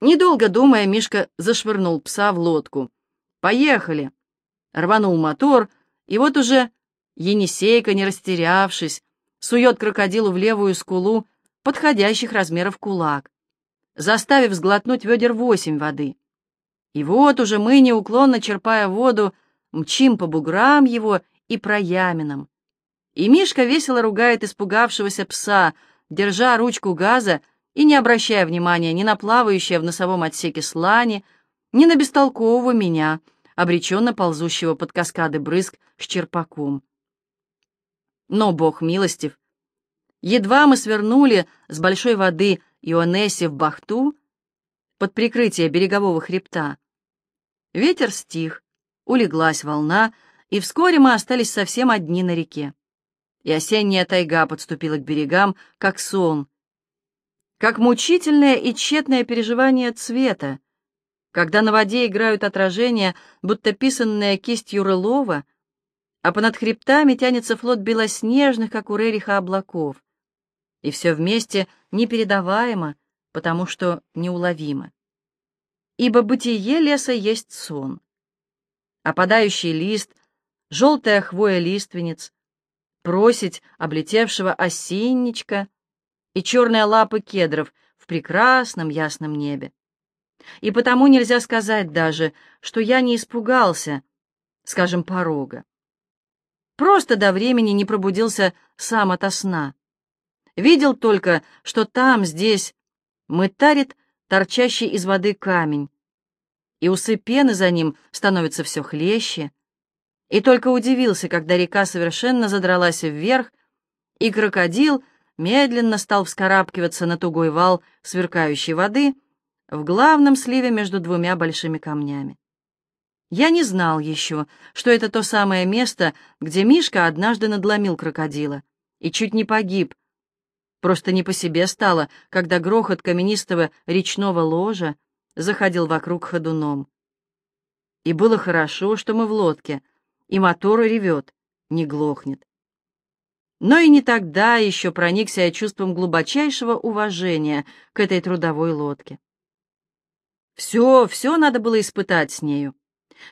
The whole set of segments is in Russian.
Недолго думая, Мишка зашвырнул пса в лодку. «Поехали!» Рванул мотор, и вот уже Енисейка, не растерявшись, сует крокодилу в левую скулу подходящих размеров кулак, заставив сглотнуть ведер восемь воды. И вот уже мы, неуклонно черпая воду, мчим по буграм его и прояминам. И Мишка весело ругает испугавшегося пса, держа ручку газа и не обращая внимания ни на плавающее в носовом отсеке слани, ни на бестолкового меня, обреченно ползущего под каскады брызг с черпаком. Но Бог милостив. Едва мы свернули с большой воды Ионесси в бахту под прикрытие берегового хребта. Ветер стих, улеглась волна, и вскоре мы остались совсем одни на реке. И осенняя тайга подступила к берегам, как сон, как мучительное и тщетное переживание цвета, когда на воде играют отражения, будто писанные кистью Рылова, а понад хребтами тянется флот белоснежных, как у Рериха, облаков. И все вместе непередаваемо, потому что неуловимо. Ибо бытие леса есть сон. Опадающий лист, желтая хвоя лиственниц, просить облетевшего осенничка — и черные лапы кедров в прекрасном ясном небе. И потому нельзя сказать даже, что я не испугался, скажем, порога. Просто до времени не пробудился сам ото сна. Видел только, что там, здесь, мытарит торчащий из воды камень, и усы пены за ним становятся все хлеще, и только удивился, когда река совершенно задралась вверх, и крокодил — медленно стал вскарабкиваться на тугой вал сверкающей воды в главном сливе между двумя большими камнями. Я не знал еще, что это то самое место, где Мишка однажды надломил крокодила и чуть не погиб. Просто не по себе стало, когда грохот каменистого речного ложа заходил вокруг ходуном. И было хорошо, что мы в лодке, и мотор ревет, не глохнет но и не тогда еще проникся я чувством глубочайшего уважения к этой трудовой лодке. Все, все надо было испытать с нею,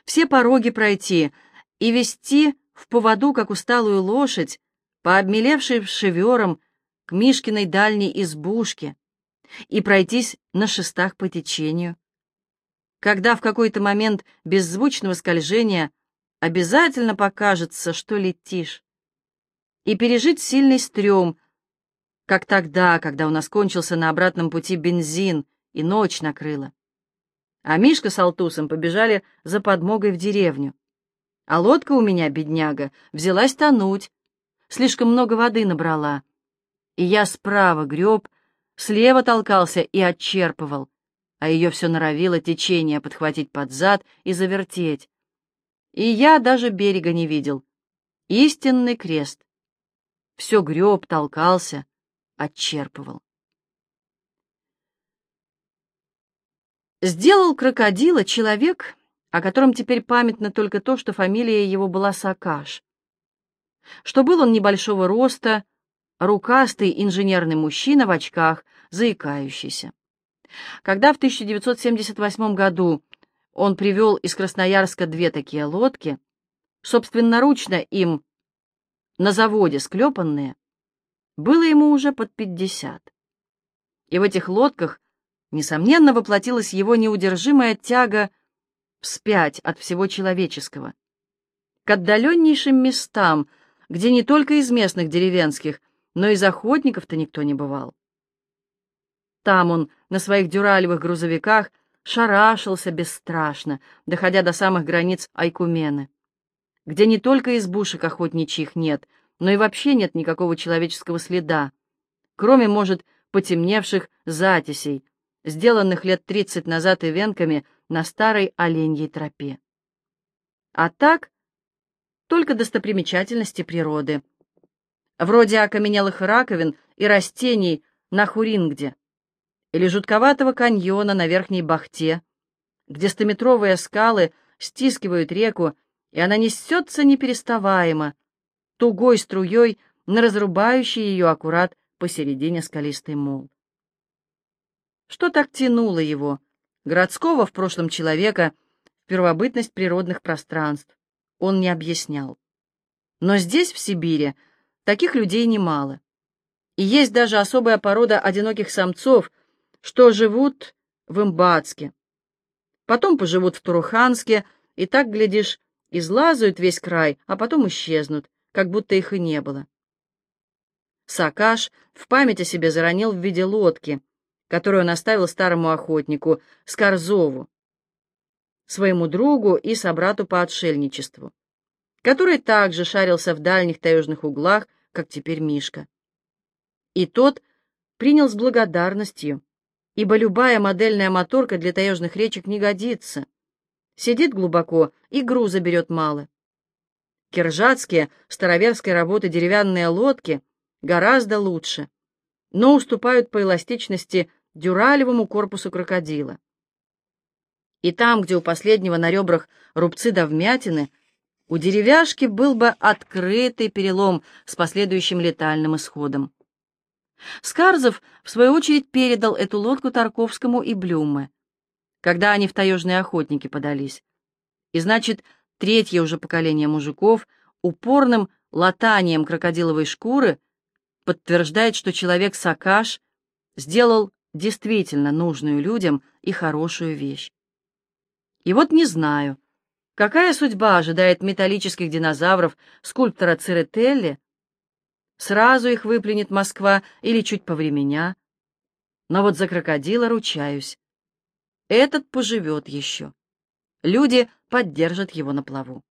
все пороги пройти и вести в поводу, как усталую лошадь, по обмелевшей шеверам к Мишкиной дальней избушке и пройтись на шестах по течению. Когда в какой-то момент беззвучного скольжения обязательно покажется, что летишь и пережить сильный стрём, как тогда, когда у нас кончился на обратном пути бензин и ночь накрыла. А Мишка с Алтусом побежали за подмогой в деревню. А лодка у меня, бедняга, взялась тонуть, слишком много воды набрала. И я справа греб, слева толкался и отчерпывал, а ее все норовило течение подхватить под зад и завертеть. И я даже берега не видел. Истинный крест все греб, толкался, отчерпывал. Сделал крокодила человек, о котором теперь памятно только то, что фамилия его была Сакаш, что был он небольшого роста, рукастый инженерный мужчина в очках, заикающийся. Когда в 1978 году он привел из Красноярска две такие лодки, собственноручно им на заводе склепанные, было ему уже под пятьдесят. И в этих лодках, несомненно, воплотилась его неудержимая тяга вспять от всего человеческого, к отдаленнейшим местам, где не только из местных деревенских, но из охотников-то никто не бывал. Там он на своих дюралевых грузовиках шарашился бесстрашно, доходя до самых границ Айкумены где не только избушек охотничьих нет, но и вообще нет никакого человеческого следа, кроме, может, потемневших затисей, сделанных лет тридцать назад ивенками на старой оленьей тропе. А так, только достопримечательности природы, вроде окаменелых раковин и растений на Хурингде, или жутковатого каньона на Верхней Бахте, где стометровые скалы стискивают реку и она несется непереставаемо, тугой струей на разрубающий ее аккурат посередине скалистый мол. Что так тянуло его городского в прошлом человека в первобытность природных пространств, он не объяснял. Но здесь, в Сибири, таких людей немало. И есть даже особая порода одиноких самцов, что живут в Имбацке. Потом поживут в Туруханске, и так, глядишь, излазают весь край, а потом исчезнут, как будто их и не было. Сакаш в память о себе заронил в виде лодки, которую он оставил старому охотнику, Скорзову, своему другу и собрату по отшельничеству, который также шарился в дальних таежных углах, как теперь Мишка. И тот принял с благодарностью, ибо любая модельная моторка для таежных речек не годится. Сидит глубоко и груза берет мало. Киржатские староверской работы деревянные лодки гораздо лучше, но уступают по эластичности дюралевому корпусу крокодила. И там, где у последнего на ребрах рубцы да вмятины, у деревяшки был бы открытый перелом с последующим летальным исходом. Скарзов, в свою очередь, передал эту лодку Тарковскому и Блюме, когда они в таежные охотники подались. И, значит, третье уже поколение мужиков упорным латанием крокодиловой шкуры подтверждает, что человек Сакаш сделал действительно нужную людям и хорошую вещь. И вот не знаю, какая судьба ожидает металлических динозавров скульптора Церетелли, сразу их выплюнет Москва или чуть повременя, но вот за крокодила ручаюсь. Этот поживет еще. Люди поддержат его на плаву.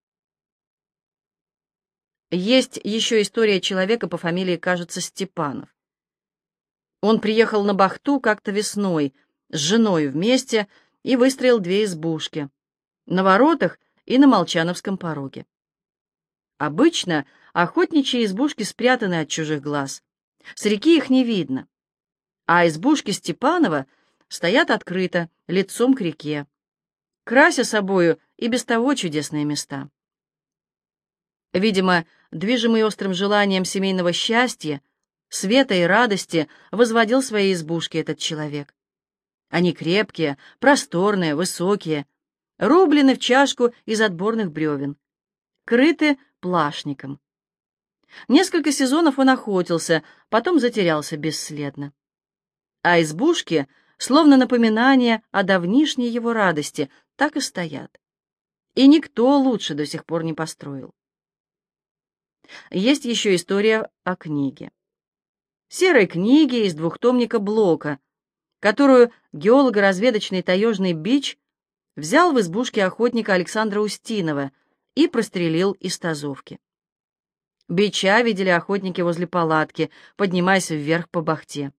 Есть еще история человека по фамилии, кажется, Степанов. Он приехал на Бахту как-то весной с женой вместе и выстроил две избушки на воротах и на Молчановском пороге. Обычно охотничьи избушки спрятаны от чужих глаз. С реки их не видно. А избушки Степанова стоят открыто, лицом к реке, крася собою и без того чудесные места. Видимо, движимый острым желанием семейного счастья, света и радости, возводил свои избушки этот человек. Они крепкие, просторные, высокие, рублены в чашку из отборных бревен, крыты плашником. Несколько сезонов он охотился, потом затерялся бесследно. А избушки, словно напоминание о давнишней его радости, так и стоят. И никто лучше до сих пор не построил. Есть еще история о книге. Серой книге из двухтомника Блока, которую геолого-разведочный таежный бич взял в избушке охотника Александра Устинова и прострелил из тазовки. Бича видели охотники возле палатки, поднимаясь вверх по бахте.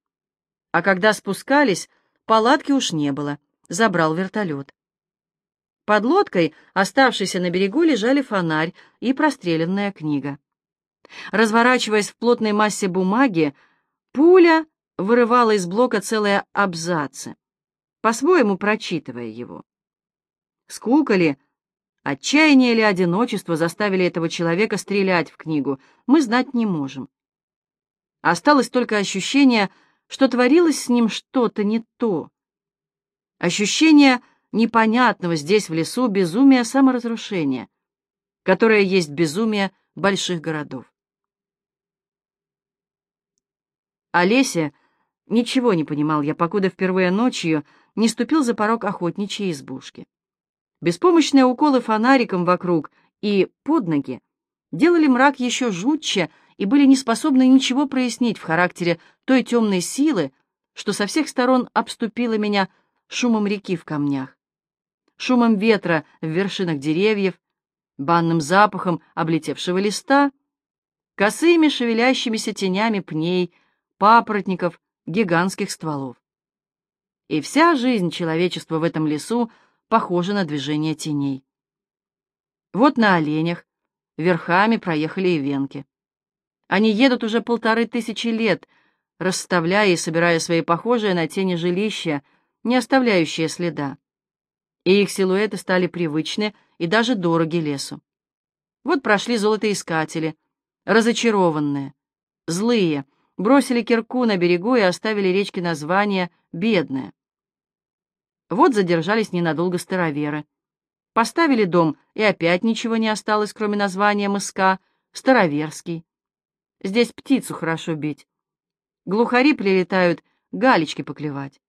А когда спускались, палатки уж не было, забрал вертолет. Под лодкой, оставшейся на берегу, лежали фонарь и простреленная книга. Разворачиваясь в плотной массе бумаги, пуля вырывала из блока целые абзацы, по-своему прочитывая его. Скука ли, отчаяние или одиночество заставили этого человека стрелять в книгу, мы знать не можем. Осталось только ощущение, что творилось с ним что-то не то. Ощущение непонятного здесь, в лесу, безумия саморазрушения, которое есть безумие больших городов. Олеся ничего не понимал я, покуда впервые ночью не ступил за порог охотничьей избушки. Беспомощные уколы фонариком вокруг и под ноги делали мрак еще жутче и были не способны ничего прояснить в характере той темной силы, что со всех сторон обступила меня шумом реки в камнях, шумом ветра в вершинах деревьев, банным запахом облетевшего листа, косыми шевелящимися тенями пней, папоротников, гигантских стволов. И вся жизнь человечества в этом лесу похожа на движение теней. Вот на оленях верхами проехали и венки. Они едут уже полторы тысячи лет, расставляя и собирая свои похожие на тени жилища, не оставляющие следа. И их силуэты стали привычны и даже дороги лесу. Вот прошли золотоискатели, разочарованные, злые, бросили кирку на берегу и оставили речке название «Бедная». Вот задержались ненадолго староверы. Поставили дом, и опять ничего не осталось, кроме названия мыска — Староверский. Здесь птицу хорошо бить. Глухари прилетают галечки поклевать.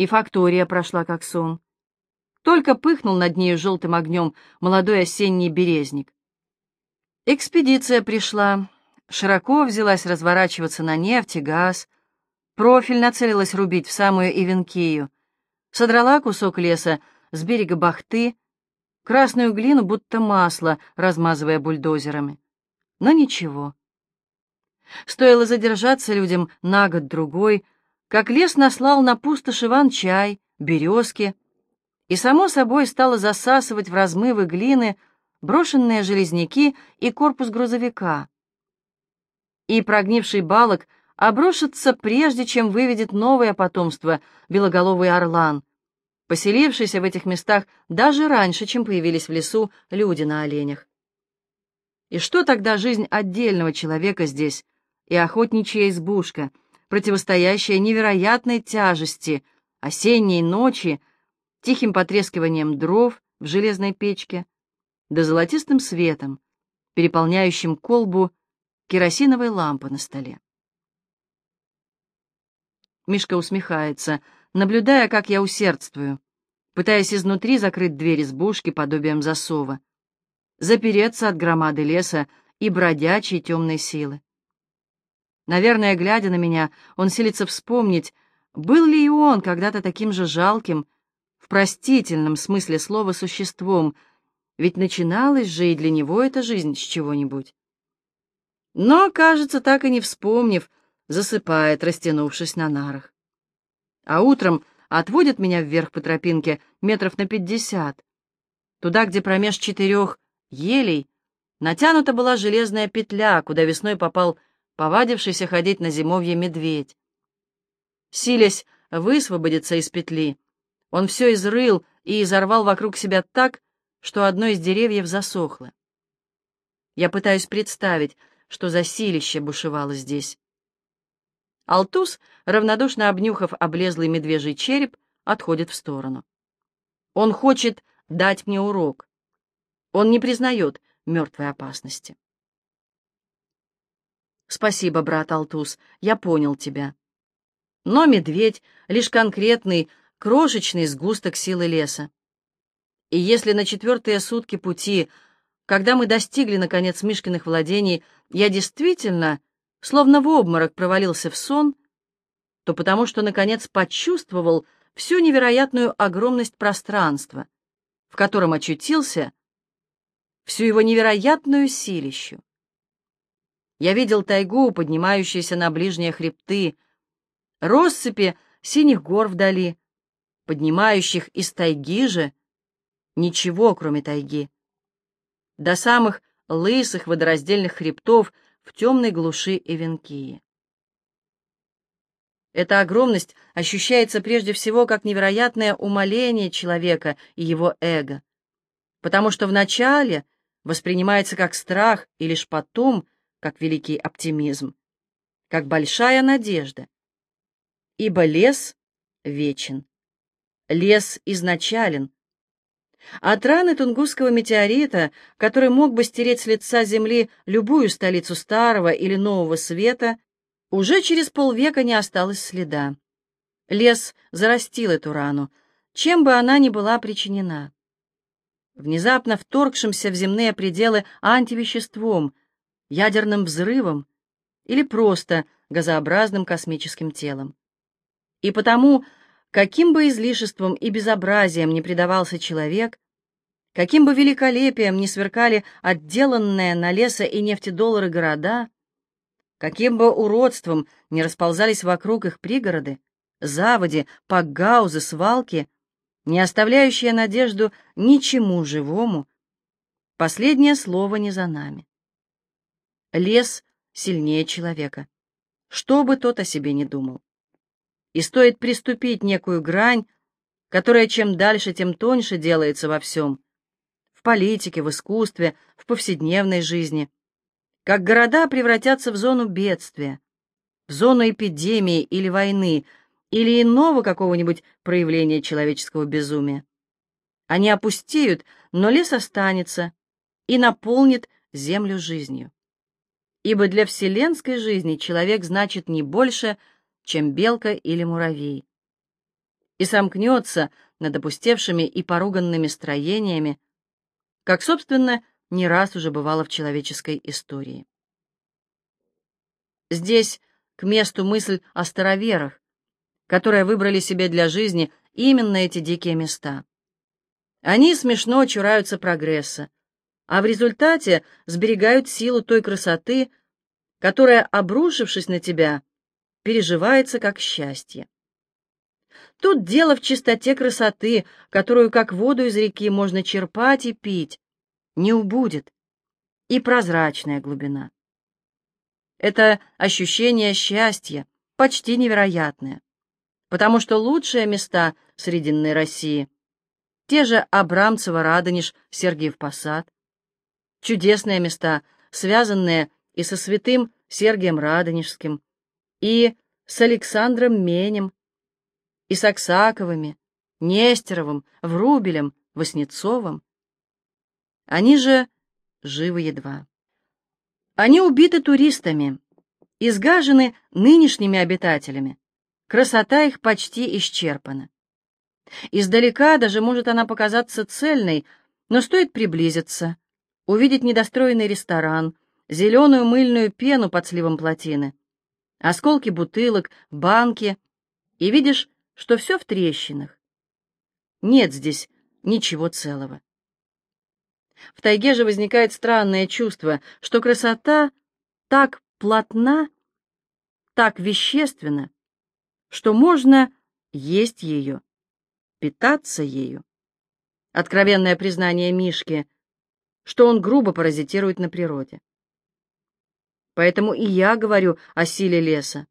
И фактория прошла как сон. Только пыхнул над нею желтым огнем молодой осенний березник. Экспедиция пришла, широко взялась разворачиваться на нефть и газ, профиль нацелилась рубить в самую Ивенкию, содрала кусок леса с берега бахты, красную глину будто масло, размазывая бульдозерами. Но ничего. Стоило задержаться людям на год-другой, как лес наслал на пустошь иван-чай, березки, и, само собой, стало засасывать в размывы глины брошенные железняки и корпус грузовика. И прогнивший балок обрушится, прежде чем выведет новое потомство, белоголовый орлан, поселившийся в этих местах даже раньше, чем появились в лесу люди на оленях. И что тогда жизнь отдельного человека здесь и охотничья избушка, противостоящая невероятной тяжести осенней ночи, тихим потрескиванием дров в железной печке, да золотистым светом, переполняющим колбу керосиновой лампы на столе. Мишка усмехается, наблюдая, как я усердствую, пытаясь изнутри закрыть дверь избушки подобием засова, запереться от громады леса и бродячей темной силы. Наверное, глядя на меня, он силится вспомнить, был ли и он когда-то таким же жалким, в простительном смысле слова существом, ведь начиналась же и для него эта жизнь с чего-нибудь. Но, кажется, так и не вспомнив, засыпает, растянувшись на нарах. А утром отводит меня вверх по тропинке метров на пятьдесят, туда, где промеж четырех елей натянута была железная петля, куда весной попал повадившийся ходить на зимовье медведь. Силясь высвободиться из петли, он все изрыл и изорвал вокруг себя так, что одно из деревьев засохло. Я пытаюсь представить, что за силище бушевало здесь. Алтус, равнодушно обнюхав облезлый медвежий череп, отходит в сторону. Он хочет дать мне урок. Он не признает мертвой опасности. Спасибо, брат Алтус, я понял тебя. Но медведь — лишь конкретный, крошечный сгусток силы леса. И если на четвертые сутки пути, когда мы достигли, наконец, Мишкиных владений, я действительно, словно в обморок, провалился в сон, то потому что, наконец, почувствовал всю невероятную огромность пространства, в котором очутился, всю его невероятную силищу. Я видел тайгу, поднимающуюся на ближние хребты, россыпи синих гор вдали, поднимающих из тайги же Ничего, кроме тайги. До самых лысых водораздельных хребтов в темной глуши Эвенкии. Эта огромность ощущается прежде всего как невероятное умоление человека и его эго, потому что вначале воспринимается как страх и лишь потом как великий оптимизм, как большая надежда. Ибо лес вечен, лес изначален, от раны тунгусского метеорита, который мог бы стереть с лица Земли любую столицу Старого или Нового Света, уже через полвека не осталось следа. Лес зарастил эту рану, чем бы она ни была причинена. Внезапно вторгшимся в земные пределы антивеществом, ядерным взрывом или просто газообразным космическим телом. И потому Каким бы излишеством и безобразием ни предавался человек, каким бы великолепием ни сверкали отделанные на леса и нефтедоллары города, каким бы уродством ни расползались вокруг их пригороды, заводи, пакгаузы, свалки, не оставляющие надежду ничему живому, последнее слово не за нами. Лес сильнее человека, что бы тот о себе не думал и стоит приступить некую грань, которая чем дальше, тем тоньше делается во всем. В политике, в искусстве, в повседневной жизни. Как города превратятся в зону бедствия, в зону эпидемии или войны, или иного какого-нибудь проявления человеческого безумия. Они опустеют, но лес останется и наполнит землю жизнью. Ибо для вселенской жизни человек значит не больше, чем белка или муравей. И сомкнется над опустевшими и поруганными строениями, как, собственно, не раз уже бывало в человеческой истории. Здесь к месту мысль о староверах, которые выбрали себе для жизни именно эти дикие места. Они смешно чураются прогресса, а в результате сберегают силу той красоты, которая, обрушившись на тебя, переживается как счастье. Тут дело в чистоте красоты, которую, как воду из реки, можно черпать и пить, не убудет, и прозрачная глубина. Это ощущение счастья, почти невероятное потому что лучшие места Срединной России — те же Абрамцево, Радонеж, Сергиев Посад. Чудесные места, связанные и со святым Сергием Радонежским, и с Александром Менем, и с Аксаковыми, Нестеровым, Врубелем, Васнецовым. Они же живы едва. Они убиты туристами, изгажены нынешними обитателями, Красота их почти исчерпана. Издалека даже может она показаться цельной, но стоит приблизиться, увидеть недостроенный ресторан, зеленую мыльную пену под сливом плотины, осколки бутылок, банки, и видишь, что все в трещинах. Нет здесь ничего целого. В тайге же возникает странное чувство, что красота так плотна, так вещественна, что можно есть ее, питаться ею. Откровенное признание Мишки, что он грубо паразитирует на природе. Поэтому и я говорю о силе леса,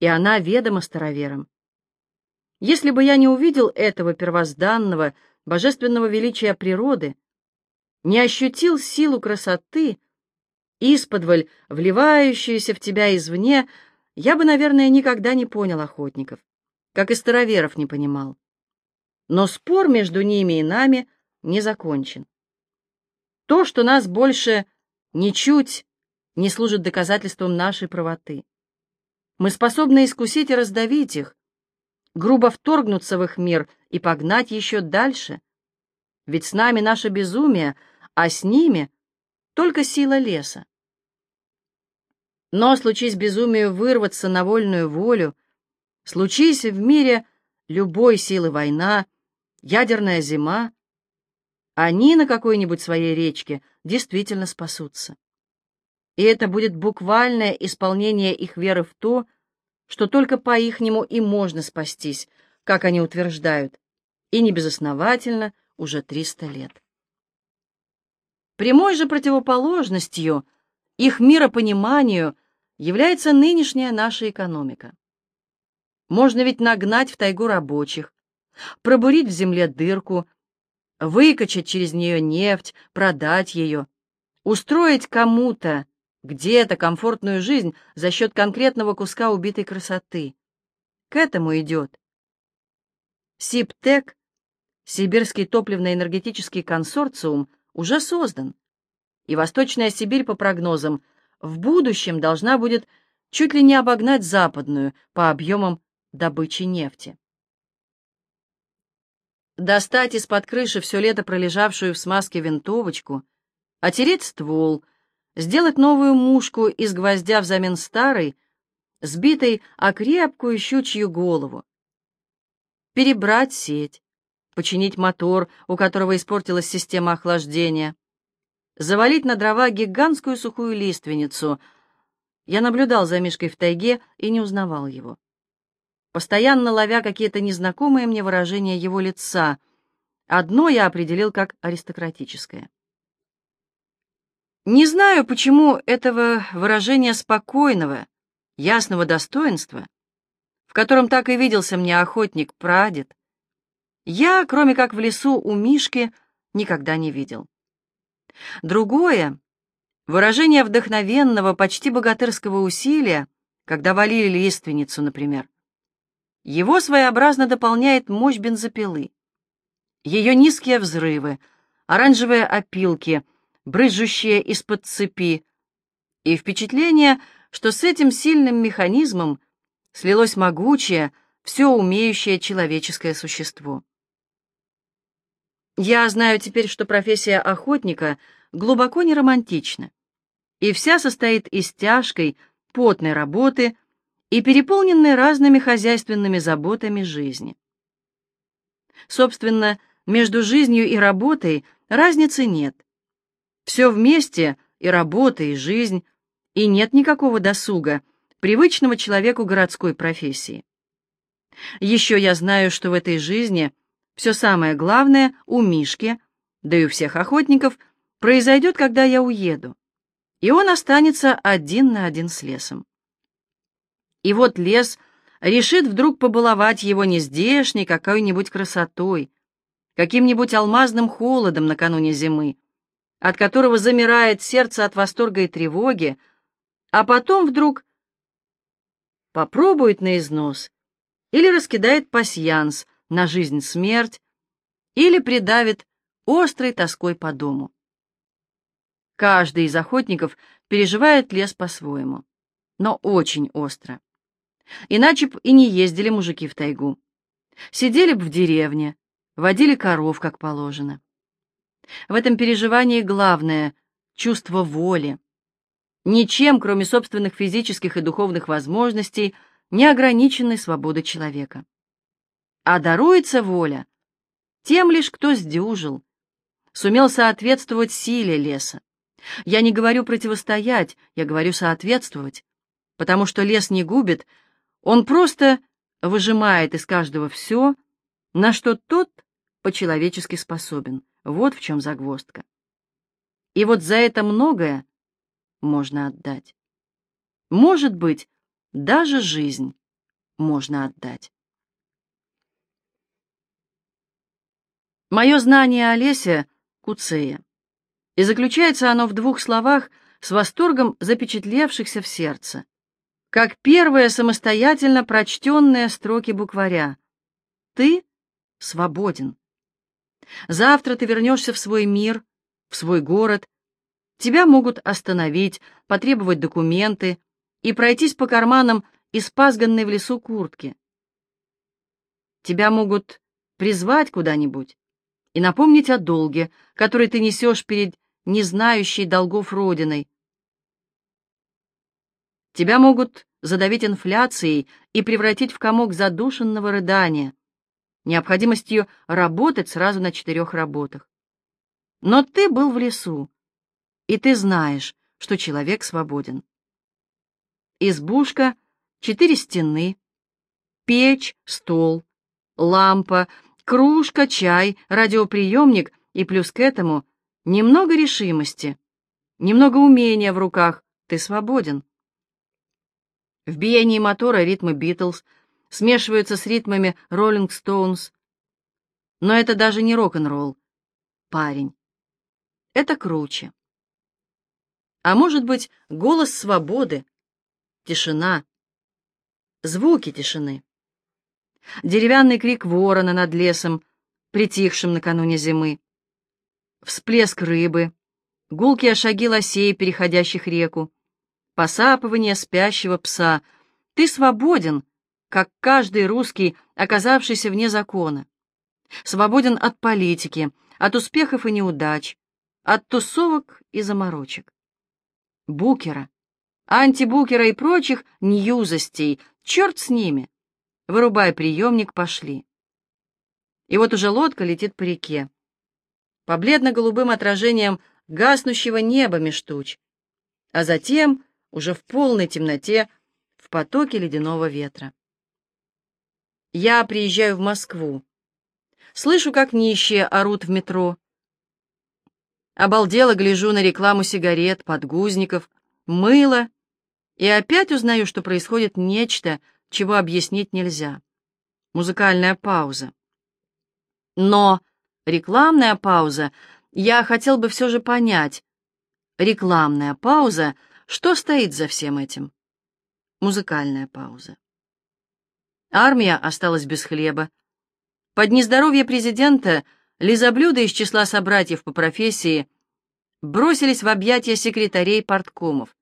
и она ведома староверам. Если бы я не увидел этого первозданного, божественного величия природы, не ощутил силу красоты, исподволь вливающуюся в тебя извне, я бы, наверное, никогда не понял охотников, как и староверов не понимал. Но спор между ними и нами не закончен. То, что нас больше ничуть не служит доказательством нашей правоты. Мы способны искусить и раздавить их, грубо вторгнуться в их мир и погнать еще дальше. Ведь с нами наше безумие, а с ними только сила леса. Но случись безумию вырваться на вольную волю, случись в мире любой силы война, ядерная зима, они на какой-нибудь своей речке действительно спасутся. И это будет буквальное исполнение их веры в то, что только по-ихнему и можно спастись, как они утверждают, и не безосновательно уже 300 лет. Прямой же противоположностью их миропониманию является нынешняя наша экономика. Можно ведь нагнать в тайгу рабочих, пробурить в земле дырку, выкачать через нее нефть, продать ее, устроить кому-то где-то комфортную жизнь за счет конкретного куска убитой красоты. К этому идет. СИПТЕК, Сибирский топливно-энергетический консорциум, уже создан, и Восточная Сибирь, по прогнозам, в будущем должна будет чуть ли не обогнать западную по объемам добычи нефти. Достать из-под крыши все лето пролежавшую в смазке винтовочку, отереть ствол, сделать новую мушку из гвоздя взамен старой, сбитой о крепкую щучью голову, перебрать сеть, починить мотор, у которого испортилась система охлаждения, завалить на дрова гигантскую сухую лиственницу. Я наблюдал за Мишкой в тайге и не узнавал его. Постоянно ловя какие-то незнакомые мне выражения его лица, одно я определил как аристократическое. Не знаю, почему этого выражения спокойного, ясного достоинства, в котором так и виделся мне охотник-прадед, я, кроме как в лесу у Мишки, никогда не видел. Другое — выражение вдохновенного, почти богатырского усилия, когда валили лиственницу, например. Его своеобразно дополняет мощь бензопилы. Ее низкие взрывы, оранжевые опилки, брызжущие из-под цепи, и впечатление, что с этим сильным механизмом слилось могучее, все умеющее человеческое существо. Я знаю теперь, что профессия охотника глубоко не романтична, и вся состоит из тяжкой, потной работы и переполненной разными хозяйственными заботами жизни. Собственно, между жизнью и работой разницы нет. Все вместе, и работа, и жизнь, и нет никакого досуга, привычного человеку городской профессии. Еще я знаю, что в этой жизни все самое главное у Мишки, да и у всех охотников, произойдет, когда я уеду, и он останется один на один с лесом. И вот лес решит вдруг побаловать его нездешней какой-нибудь красотой, каким-нибудь алмазным холодом накануне зимы, от которого замирает сердце от восторга и тревоги, а потом вдруг попробует на износ или раскидает пасьянс на жизнь-смерть, или придавит острой тоской по дому. Каждый из охотников переживает лес по-своему, но очень остро. Иначе б и не ездили мужики в тайгу. Сидели б в деревне, водили коров, как положено. В этом переживании главное — чувство воли. Ничем, кроме собственных физических и духовных возможностей, не ограниченной свободы человека. А даруется воля тем лишь, кто сдюжил, сумел соответствовать силе леса. Я не говорю противостоять, я говорю соответствовать, потому что лес не губит, он просто выжимает из каждого все, на что тот по-человечески способен. Вот в чем загвоздка. И вот за это многое можно отдать. Может быть, даже жизнь можно отдать. Мое знание о лесе — Куцея, и заключается оно в двух словах с восторгом запечатлевшихся в сердце, как первые самостоятельно прочтенные строки букваря. Ты свободен. Завтра ты вернешься в свой мир, в свой город. Тебя могут остановить, потребовать документы и пройтись по карманам испазганной в лесу куртки. Тебя могут призвать куда-нибудь и напомнить о долге, который ты несешь перед незнающей долгов Родиной. Тебя могут задавить инфляцией и превратить в комок задушенного рыдания необходимостью работать сразу на четырех работах. Но ты был в лесу, и ты знаешь, что человек свободен. Избушка, четыре стены, печь, стол, лампа, кружка, чай, радиоприемник и плюс к этому немного решимости, немного умения в руках, ты свободен. В биении мотора ритмы Битлз — смешиваются с ритмами Роллинг Стоунс. Но это даже не рок-н-ролл, парень. Это круче. А может быть, голос свободы, тишина, звуки тишины. Деревянный крик ворона над лесом, притихшим накануне зимы. Всплеск рыбы, гулкие шаги лосей, переходящих реку, посапывание спящего пса. Ты свободен, как каждый русский, оказавшийся вне закона. Свободен от политики, от успехов и неудач, от тусовок и заморочек. Букера, антибукера и прочих ньюзостей, черт с ними. Вырубай приемник, пошли. И вот уже лодка летит по реке. По бледно-голубым отражениям гаснущего неба меж туч, а затем, уже в полной темноте, в потоке ледяного ветра. Я приезжаю в Москву. Слышу, как нищие орут в метро. Обалдело гляжу на рекламу сигарет, подгузников, мыла, и опять узнаю, что происходит нечто, чего объяснить нельзя. Музыкальная пауза. Но рекламная пауза, я хотел бы все же понять. Рекламная пауза, что стоит за всем этим? Музыкальная пауза. Армия осталась без хлеба. Под нездоровье президента лизоблюда из числа собратьев по профессии бросились в объятия секретарей порткомов.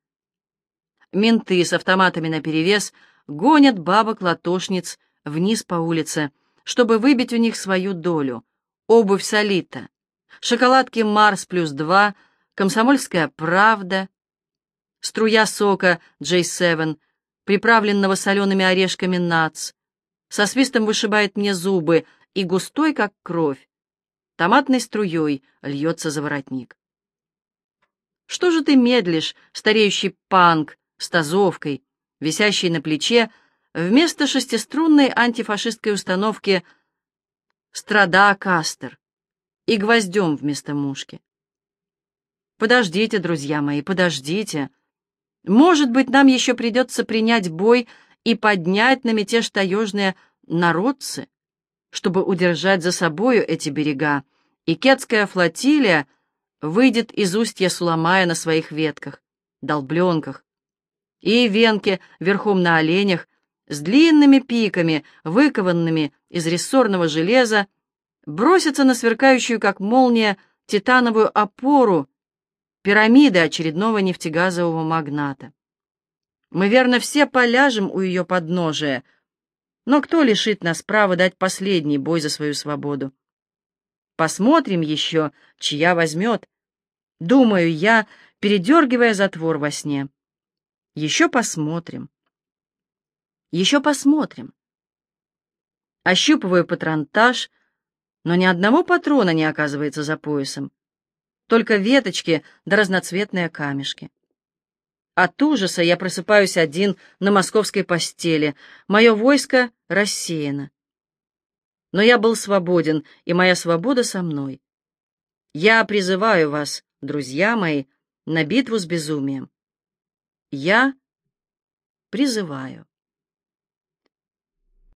Менты с автоматами наперевес гонят бабок-латошниц вниз по улице, чтобы выбить у них свою долю. Обувь солита, шоколадки «Марс плюс два», «Комсомольская правда», струя сока J7, приправленного солеными орешками нац, со свистом вышибает мне зубы и густой, как кровь, томатной струей льется за воротник. Что же ты медлишь, стареющий панк с тазовкой, висящий на плече, вместо шестиструнной антифашистской установки «Страда Кастер» и гвоздем вместо мушки? Подождите, друзья мои, подождите. Может быть, нам еще придется принять бой и поднять на мятеж таежные народцы, чтобы удержать за собою эти берега, и кетская флотилия выйдет из устья Суламая на своих ветках, долбленках, и венки верхом на оленях с длинными пиками, выкованными из рессорного железа, бросятся на сверкающую, как молния, титановую опору пирамиды очередного нефтегазового магната. Мы, верно, все поляжем у ее подножия, но кто лишит нас права дать последний бой за свою свободу? Посмотрим еще, чья возьмет. Думаю я, передергивая затвор во сне. Еще посмотрим. Еще посмотрим. Ощупываю патронтаж, но ни одного патрона не оказывается за поясом. Только веточки да разноцветные камешки. От ужаса я просыпаюсь один на московской постели. Мое войско рассеяно. Но я был свободен, и моя свобода со мной. Я призываю вас, друзья мои, на битву с безумием. Я призываю.